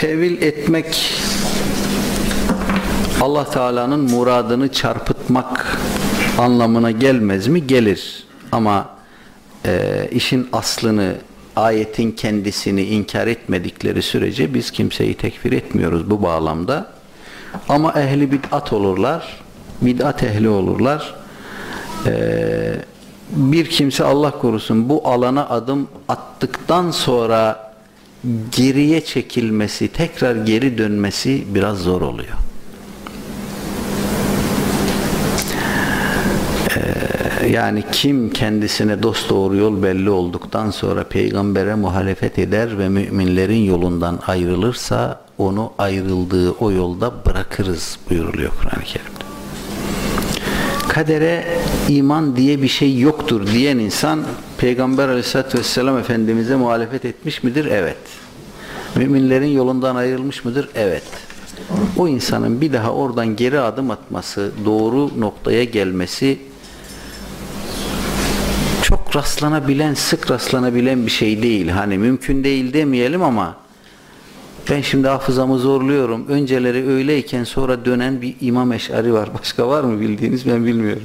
tevil etmek Allah Teala'nın muradını çarpıtmak anlamına gelmez mi? Gelir. Ama e, işin aslını, ayetin kendisini inkar etmedikleri sürece biz kimseyi tekfir etmiyoruz bu bağlamda. Ama ehli bid'at olurlar, bid'at ehli olurlar. E, bir kimse Allah korusun bu alana adım attıktan sonra geriye çekilmesi, tekrar geri dönmesi biraz zor oluyor. Yani kim kendisine dost doğru yol belli olduktan sonra peygambere muhalefet eder ve müminlerin yolundan ayrılırsa onu ayrıldığı o yolda bırakırız buyuruluyor Kur'an-ı Kerim'de. Kadere iman diye bir şey yoktur diyen insan Peygamber aleyhissalatü vesselam Efendimiz'e muhalefet etmiş midir? Evet. Müminlerin yolundan ayrılmış mıdır? Evet. O insanın bir daha oradan geri adım atması, doğru noktaya gelmesi çok rastlanabilen, sık rastlanabilen bir şey değil. Hani mümkün değil demeyelim ama ben şimdi hafızamı zorluyorum. Önceleri öyleyken sonra dönen bir İmam Eş'ari var. Başka var mı bildiğiniz ben bilmiyorum.